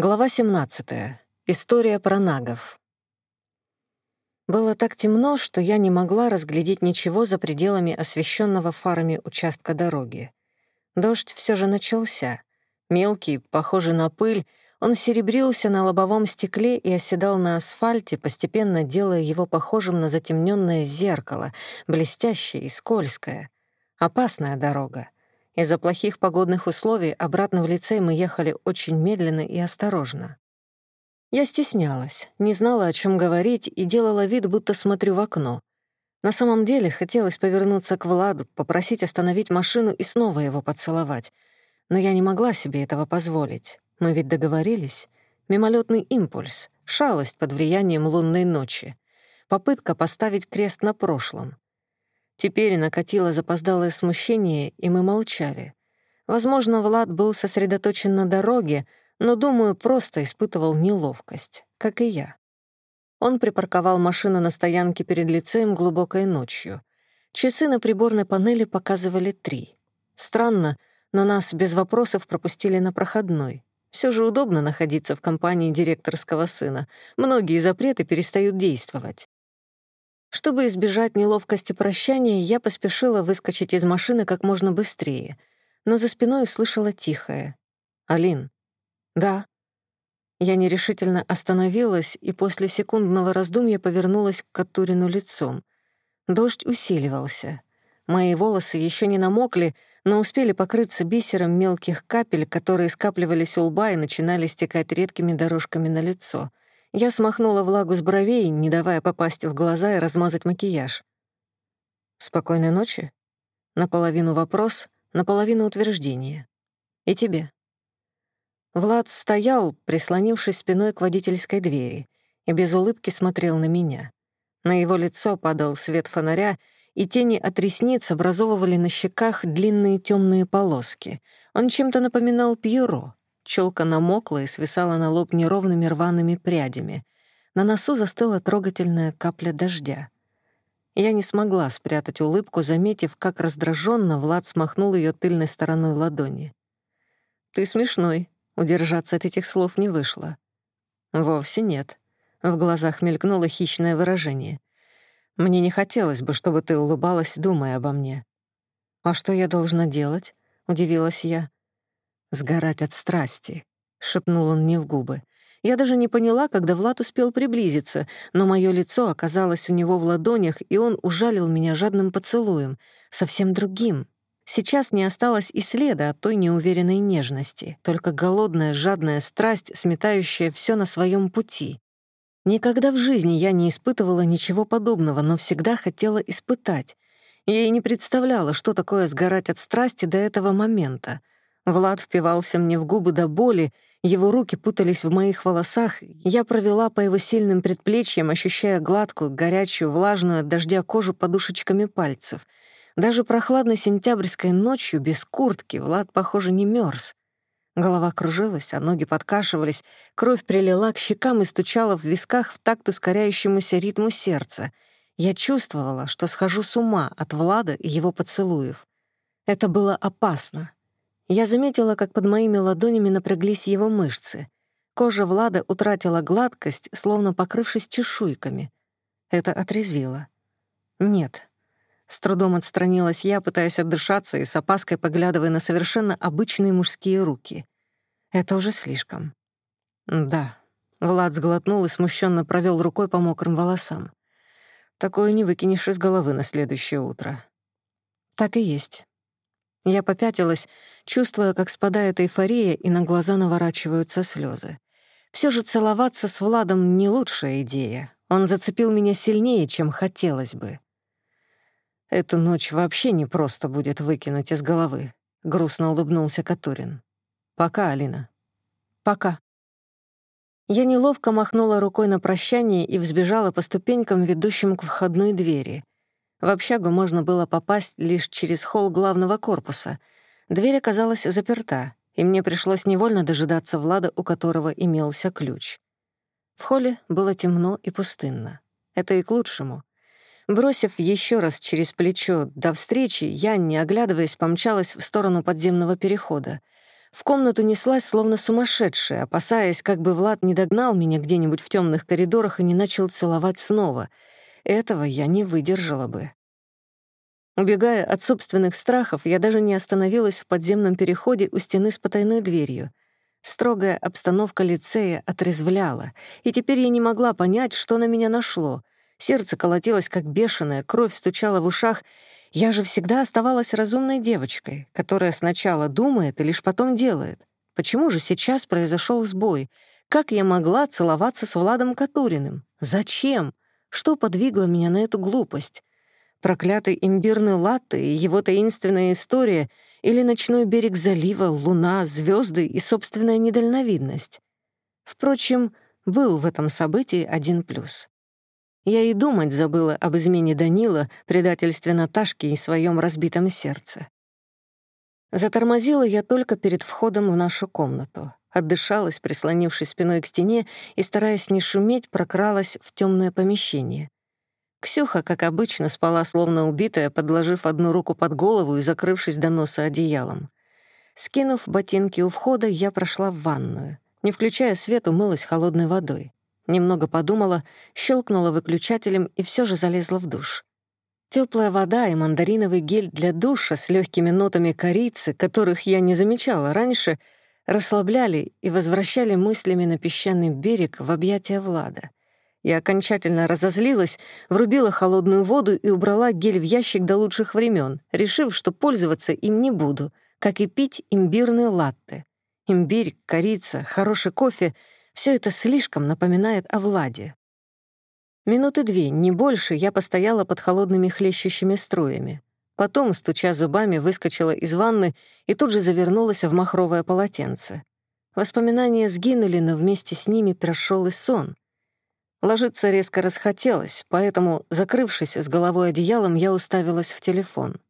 Глава 17. История про нагов. Было так темно, что я не могла разглядеть ничего за пределами освещенного фарами участка дороги. Дождь все же начался. Мелкий, похожий на пыль, он серебрился на лобовом стекле и оседал на асфальте, постепенно делая его похожим на затемненное зеркало, блестящее и скользкое. Опасная дорога. Из-за плохих погодных условий обратно в лицей мы ехали очень медленно и осторожно. Я стеснялась, не знала, о чем говорить, и делала вид, будто смотрю в окно. На самом деле хотелось повернуться к Владу, попросить остановить машину и снова его поцеловать. Но я не могла себе этого позволить. Мы ведь договорились. Мимолетный импульс, шалость под влиянием лунной ночи. Попытка поставить крест на прошлом. Теперь накатило запоздалое смущение, и мы молчали. Возможно, Влад был сосредоточен на дороге, но, думаю, просто испытывал неловкость, как и я. Он припарковал машину на стоянке перед лицеем глубокой ночью. Часы на приборной панели показывали три. Странно, но нас без вопросов пропустили на проходной. Все же удобно находиться в компании директорского сына. Многие запреты перестают действовать. Чтобы избежать неловкости прощания, я поспешила выскочить из машины как можно быстрее, но за спиной услышала тихое. «Алин». «Да». Я нерешительно остановилась и после секундного раздумья повернулась к Катурину лицом. Дождь усиливался. Мои волосы еще не намокли, но успели покрыться бисером мелких капель, которые скапливались у лба и начинали стекать редкими дорожками на лицо. Я смахнула влагу с бровей, не давая попасть в глаза и размазать макияж. «Спокойной ночи?» Наполовину вопрос, наполовину утверждение. «И тебе?» Влад стоял, прислонившись спиной к водительской двери, и без улыбки смотрел на меня. На его лицо падал свет фонаря, и тени от ресниц образовывали на щеках длинные темные полоски. Он чем-то напоминал Пьеро. Челка намокла и свисала на лоб неровными рваными прядями. На носу застыла трогательная капля дождя. Я не смогла спрятать улыбку, заметив, как раздраженно Влад смахнул ее тыльной стороной ладони. «Ты смешной», — удержаться от этих слов не вышло. «Вовсе нет». В глазах мелькнуло хищное выражение. «Мне не хотелось бы, чтобы ты улыбалась, думая обо мне». «А что я должна делать?» — удивилась я сгорать от страсти», — шепнул он мне в губы. Я даже не поняла, когда Влад успел приблизиться, но мое лицо оказалось у него в ладонях, и он ужалил меня жадным поцелуем, совсем другим. Сейчас не осталось и следа от той неуверенной нежности, только голодная, жадная страсть, сметающая все на своем пути. Никогда в жизни я не испытывала ничего подобного, но всегда хотела испытать. Я и не представляла, что такое сгорать от страсти до этого момента — Влад впивался мне в губы до боли, его руки путались в моих волосах, я провела по его сильным предплечьям, ощущая гладкую, горячую, влажную от дождя кожу подушечками пальцев. Даже прохладной сентябрьской ночью без куртки Влад, похоже, не мерз. Голова кружилась, а ноги подкашивались, кровь прилила к щекам и стучала в висках в такт ускоряющемуся ритму сердца. Я чувствовала, что схожу с ума от Влада и его поцелуев. Это было опасно, я заметила, как под моими ладонями напряглись его мышцы. Кожа Влада утратила гладкость, словно покрывшись чешуйками. Это отрезвило. «Нет». С трудом отстранилась я, пытаясь отдышаться и с опаской поглядывая на совершенно обычные мужские руки. Это уже слишком. «Да». Влад сглотнул и смущенно провел рукой по мокрым волосам. «Такое не выкинешь из головы на следующее утро». «Так и есть». Я попятилась, чувствуя, как спадает эйфория, и на глаза наворачиваются слезы. Все же целоваться с Владом — не лучшая идея. Он зацепил меня сильнее, чем хотелось бы. «Эту ночь вообще не просто будет выкинуть из головы», — грустно улыбнулся Катурин. «Пока, Алина». «Пока». Я неловко махнула рукой на прощание и взбежала по ступенькам, ведущим к входной двери. В общагу можно было попасть лишь через холл главного корпуса. Дверь оказалась заперта, и мне пришлось невольно дожидаться Влада, у которого имелся ключ. В холле было темно и пустынно. Это и к лучшему. Бросив еще раз через плечо «до встречи», я, не оглядываясь, помчалась в сторону подземного перехода. В комнату неслась, словно сумасшедшая, опасаясь, как бы Влад не догнал меня где-нибудь в темных коридорах и не начал целовать снова. Этого я не выдержала бы. Убегая от собственных страхов, я даже не остановилась в подземном переходе у стены с потайной дверью. Строгая обстановка лицея отрезвляла, и теперь я не могла понять, что на меня нашло. Сердце колотилось, как бешеное, кровь стучала в ушах. Я же всегда оставалась разумной девочкой, которая сначала думает и лишь потом делает. Почему же сейчас произошел сбой? Как я могла целоваться с Владом Катуриным? Зачем? Что подвигло меня на эту глупость? Проклятый имбирный латте и его таинственная история или ночной берег залива, луна, звезды и собственная недальновидность. Впрочем, был в этом событии один плюс. Я и думать забыла об измене Данила, предательстве Наташки и своем разбитом сердце. Затормозила я только перед входом в нашу комнату. Отдышалась, прислонившись спиной к стене и, стараясь не шуметь, прокралась в темное помещение. Ксюха, как обычно, спала словно убитая, подложив одну руку под голову и закрывшись до носа одеялом. Скинув ботинки у входа, я прошла в ванную. Не включая свет, умылась холодной водой. Немного подумала, щелкнула выключателем и все же залезла в душ. Теплая вода и мандариновый гель для душа с легкими нотами корицы, которых я не замечала раньше, расслабляли и возвращали мыслями на песчаный берег в объятия Влада. Я окончательно разозлилась, врубила холодную воду и убрала гель в ящик до лучших времен, решив, что пользоваться им не буду, как и пить имбирные латте. Имбирь, корица, хороший кофе — все это слишком напоминает о Владе. Минуты две, не больше, я постояла под холодными хлещущими струями. Потом, стуча зубами, выскочила из ванны и тут же завернулась в махровое полотенце. Воспоминания сгинули, но вместе с ними прошел и сон — Ложиться резко расхотелось, поэтому, закрывшись с головой одеялом, я уставилась в телефон.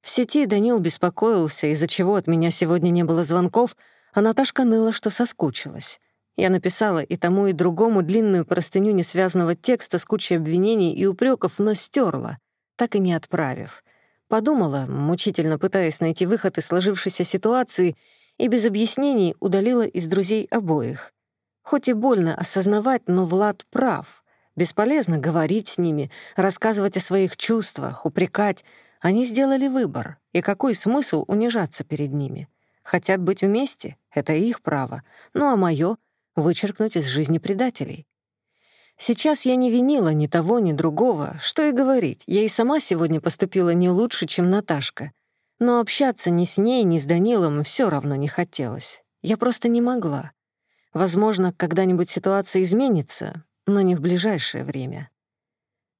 В сети Данил беспокоился, из-за чего от меня сегодня не было звонков, а Наташка ныла, что соскучилась. Я написала и тому, и другому длинную простыню несвязанного текста с кучей обвинений и упреков, но стерла, так и не отправив. Подумала, мучительно пытаясь найти выход из сложившейся ситуации, и без объяснений удалила из друзей обоих. Хоть и больно осознавать, но Влад прав. Бесполезно говорить с ними, рассказывать о своих чувствах, упрекать. Они сделали выбор, и какой смысл унижаться перед ними? Хотят быть вместе — это их право, ну а моё — вычеркнуть из жизни предателей. Сейчас я не винила ни того, ни другого. Что и говорить, я и сама сегодня поступила не лучше, чем Наташка. Но общаться ни с ней, ни с Данилом все равно не хотелось. Я просто не могла. Возможно, когда-нибудь ситуация изменится, но не в ближайшее время.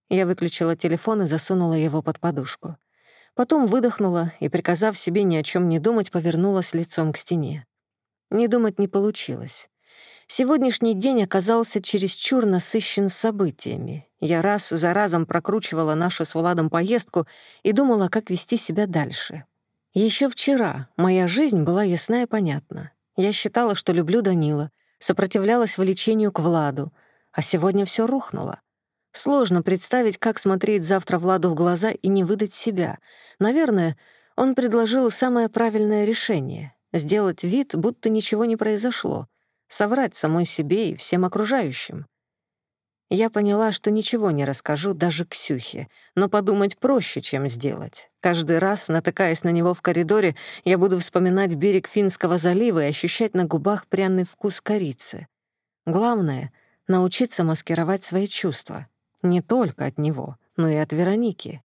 Я выключила телефон и засунула его под подушку. Потом выдохнула и, приказав себе ни о чем не думать, повернулась лицом к стене. Не думать не получилось. Сегодняшний день оказался чересчур насыщен событиями. Я раз за разом прокручивала нашу с Владом поездку и думала, как вести себя дальше. Еще вчера моя жизнь была ясна и понятна. Я считала, что люблю Данила, сопротивлялась влечению к Владу, а сегодня все рухнуло. Сложно представить, как смотреть завтра Владу в глаза и не выдать себя. Наверное, он предложил самое правильное решение — сделать вид, будто ничего не произошло, соврать самой себе и всем окружающим. Я поняла, что ничего не расскажу даже Ксюхе, но подумать проще, чем сделать. Каждый раз, натыкаясь на него в коридоре, я буду вспоминать берег Финского залива и ощущать на губах пряный вкус корицы. Главное — научиться маскировать свои чувства. Не только от него, но и от Вероники.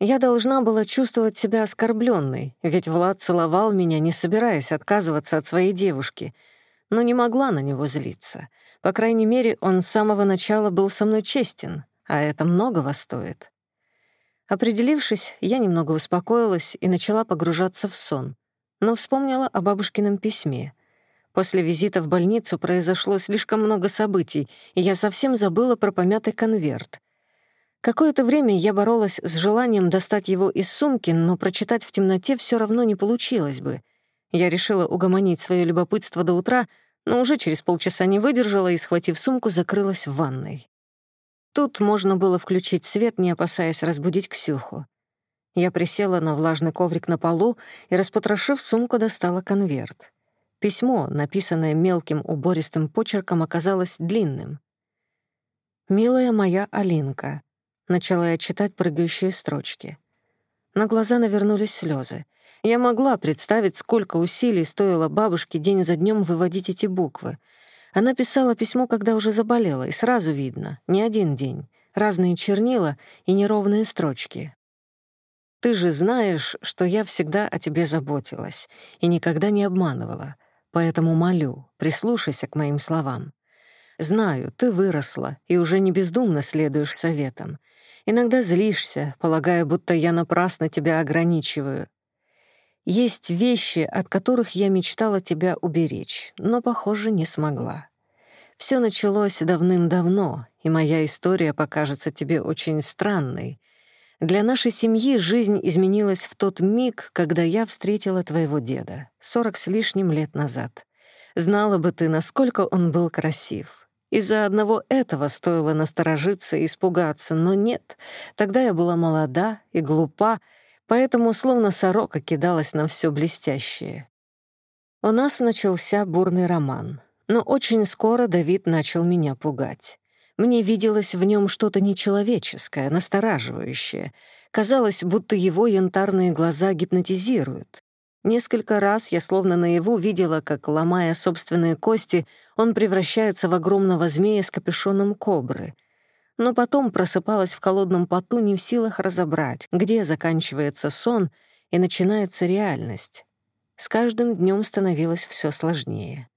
Я должна была чувствовать себя оскорбленной, ведь Влад целовал меня, не собираясь отказываться от своей девушки — но не могла на него злиться. По крайней мере, он с самого начала был со мной честен, а это многого стоит. Определившись, я немного успокоилась и начала погружаться в сон, но вспомнила о бабушкином письме. После визита в больницу произошло слишком много событий, и я совсем забыла про помятый конверт. Какое-то время я боролась с желанием достать его из сумки, но прочитать в темноте все равно не получилось бы. Я решила угомонить свое любопытство до утра, но уже через полчаса не выдержала и, схватив сумку, закрылась в ванной. Тут можно было включить свет, не опасаясь разбудить Ксюху. Я присела на влажный коврик на полу и, распотрошив сумку, достала конверт. Письмо, написанное мелким убористым почерком, оказалось длинным. «Милая моя Алинка», — начала я читать прыгающие строчки. На глаза навернулись слезы. Я могла представить, сколько усилий стоило бабушке день за днем выводить эти буквы. Она писала письмо, когда уже заболела, и сразу видно — не один день, разные чернила и неровные строчки. «Ты же знаешь, что я всегда о тебе заботилась и никогда не обманывала, поэтому молю, прислушайся к моим словам. Знаю, ты выросла и уже не бездумно следуешь советам. Иногда злишься, полагая, будто я напрасно тебя ограничиваю, есть вещи, от которых я мечтала тебя уберечь, но, похоже, не смогла. Все началось давным-давно, и моя история покажется тебе очень странной. Для нашей семьи жизнь изменилась в тот миг, когда я встретила твоего деда, сорок с лишним лет назад. Знала бы ты, насколько он был красив. Из-за одного этого стоило насторожиться и испугаться, но нет. Тогда я была молода и глупа, поэтому словно сорока кидалась на все блестящее. У нас начался бурный роман, но очень скоро Давид начал меня пугать. Мне виделось в нем что-то нечеловеческое, настораживающее. Казалось, будто его янтарные глаза гипнотизируют. Несколько раз я словно наяву видела, как, ломая собственные кости, он превращается в огромного змея с капюшоном кобры — но потом просыпалась в холодном поту не в силах разобрать, где заканчивается сон и начинается реальность. С каждым днем становилось все сложнее.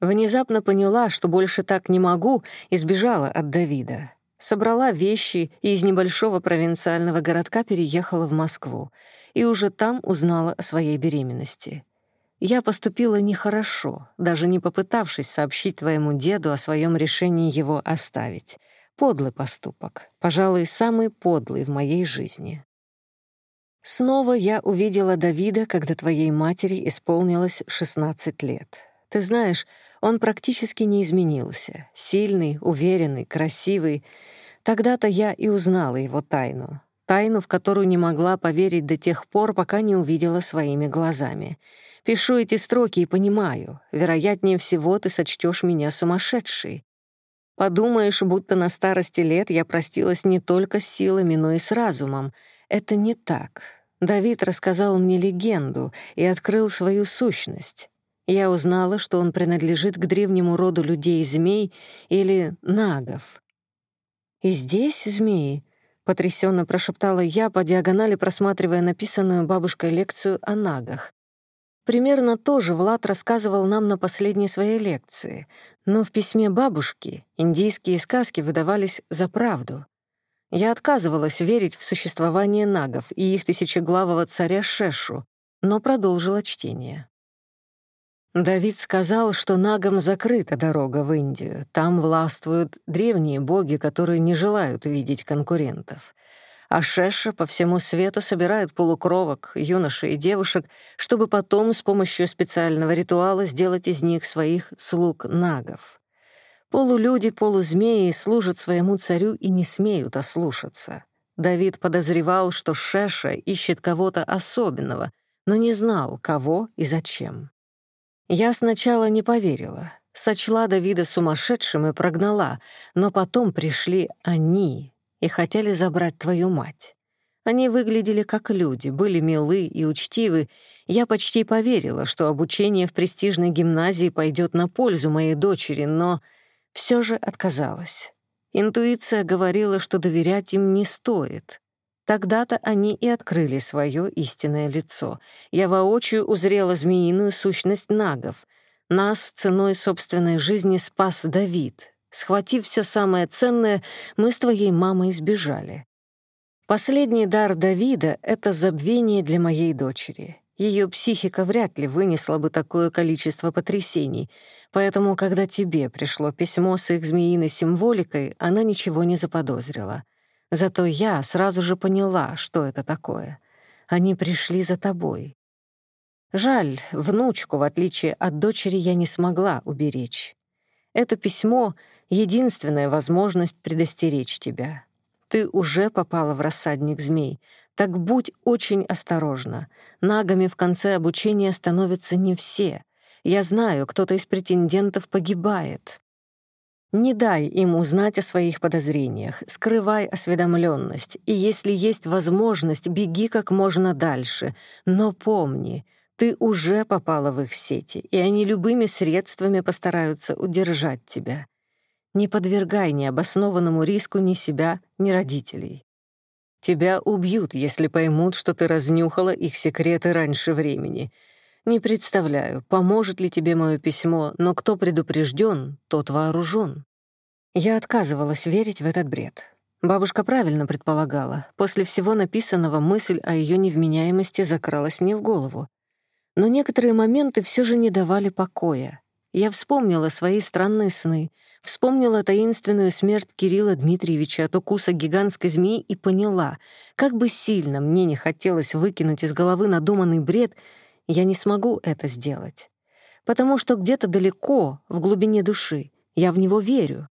Внезапно поняла, что больше так не могу, и сбежала от Давида. Собрала вещи и из небольшого провинциального городка переехала в Москву, и уже там узнала о своей беременности. Я поступила нехорошо, даже не попытавшись сообщить твоему деду о своем решении его оставить — Подлый поступок, пожалуй, самый подлый в моей жизни. Снова я увидела Давида, когда твоей матери исполнилось 16 лет. Ты знаешь, он практически не изменился. Сильный, уверенный, красивый. Тогда-то я и узнала его тайну. Тайну, в которую не могла поверить до тех пор, пока не увидела своими глазами. Пишу эти строки и понимаю. Вероятнее всего, ты сочтешь меня сумасшедшей. Подумаешь, будто на старости лет я простилась не только с силами, но и с разумом. Это не так. Давид рассказал мне легенду и открыл свою сущность. Я узнала, что он принадлежит к древнему роду людей-змей или нагов. «И здесь змеи?» — потрясенно прошептала я, по диагонали просматривая написанную бабушкой лекцию о нагах. Примерно то же Влад рассказывал нам на последней своей лекции, но в письме бабушки индийские сказки выдавались за правду. Я отказывалась верить в существование нагов и их тысячеглавого царя Шешу, но продолжила чтение. Давид сказал, что нагам закрыта дорога в Индию. Там властвуют древние боги, которые не желают видеть конкурентов — а Шеша по всему свету собирает полукровок, юношей и девушек, чтобы потом с помощью специального ритуала сделать из них своих слуг-нагов. Полулюди, полузмеи служат своему царю и не смеют ослушаться. Давид подозревал, что Шеша ищет кого-то особенного, но не знал, кого и зачем. Я сначала не поверила, сочла Давида сумасшедшим и прогнала, но потом пришли они, и хотели забрать твою мать. Они выглядели как люди, были милы и учтивы. Я почти поверила, что обучение в престижной гимназии пойдет на пользу моей дочери, но все же отказалась. Интуиция говорила, что доверять им не стоит. Тогда-то они и открыли свое истинное лицо. Я воочию узрела змеиную сущность нагов. Нас ценой собственной жизни спас Давид, Схватив все самое ценное, мы с твоей мамой сбежали. Последний дар Давида — это забвение для моей дочери. Ее психика вряд ли вынесла бы такое количество потрясений, поэтому, когда тебе пришло письмо с их змеиной символикой, она ничего не заподозрила. Зато я сразу же поняла, что это такое. Они пришли за тобой. Жаль, внучку, в отличие от дочери, я не смогла уберечь. Это письмо единственная возможность предостеречь тебя. Ты уже попала в рассадник змей. Так будь очень осторожна. Нагами в конце обучения становятся не все. Я знаю, кто-то из претендентов погибает. Не дай им узнать о своих подозрениях, скрывай осведомленность, и если есть возможность, беги как можно дальше. Но помни, ты уже попала в их сети, и они любыми средствами постараются удержать тебя. Не подвергай необоснованному риску ни себя, ни родителей. Тебя убьют, если поймут, что ты разнюхала их секреты раньше времени. Не представляю, поможет ли тебе мое письмо, но кто предупрежден, тот вооружен. Я отказывалась верить в этот бред. Бабушка правильно предполагала. После всего написанного мысль о ее невменяемости закралась мне в голову. Но некоторые моменты все же не давали покоя. Я вспомнила свои странные сны, вспомнила таинственную смерть Кирилла Дмитриевича от укуса гигантской змеи и поняла, как бы сильно мне не хотелось выкинуть из головы надуманный бред, я не смогу это сделать. Потому что где-то далеко, в глубине души, я в него верю.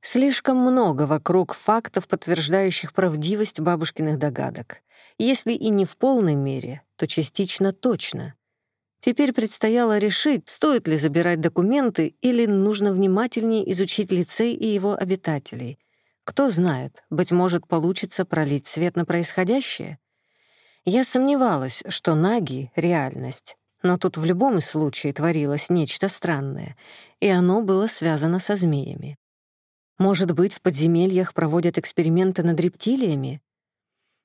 Слишком много вокруг фактов, подтверждающих правдивость бабушкиных догадок. Если и не в полной мере, то частично точно. Теперь предстояло решить, стоит ли забирать документы или нужно внимательнее изучить лицей и его обитателей. Кто знает, быть может, получится пролить свет на происходящее? Я сомневалась, что Наги — реальность, но тут в любом случае творилось нечто странное, и оно было связано со змеями. Может быть, в подземельях проводят эксперименты над рептилиями?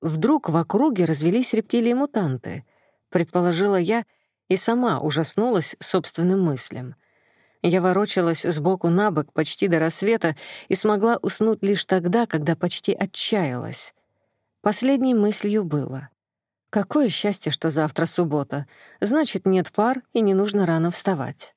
Вдруг в округе развелись рептилии-мутанты, предположила я — и сама ужаснулась собственным мыслям. Я ворочалась сбоку на бок почти до рассвета и смогла уснуть лишь тогда, когда почти отчаялась. Последней мыслью было. Какое счастье, что завтра суббота. Значит, нет пар и не нужно рано вставать.